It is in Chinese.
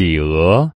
企鹅。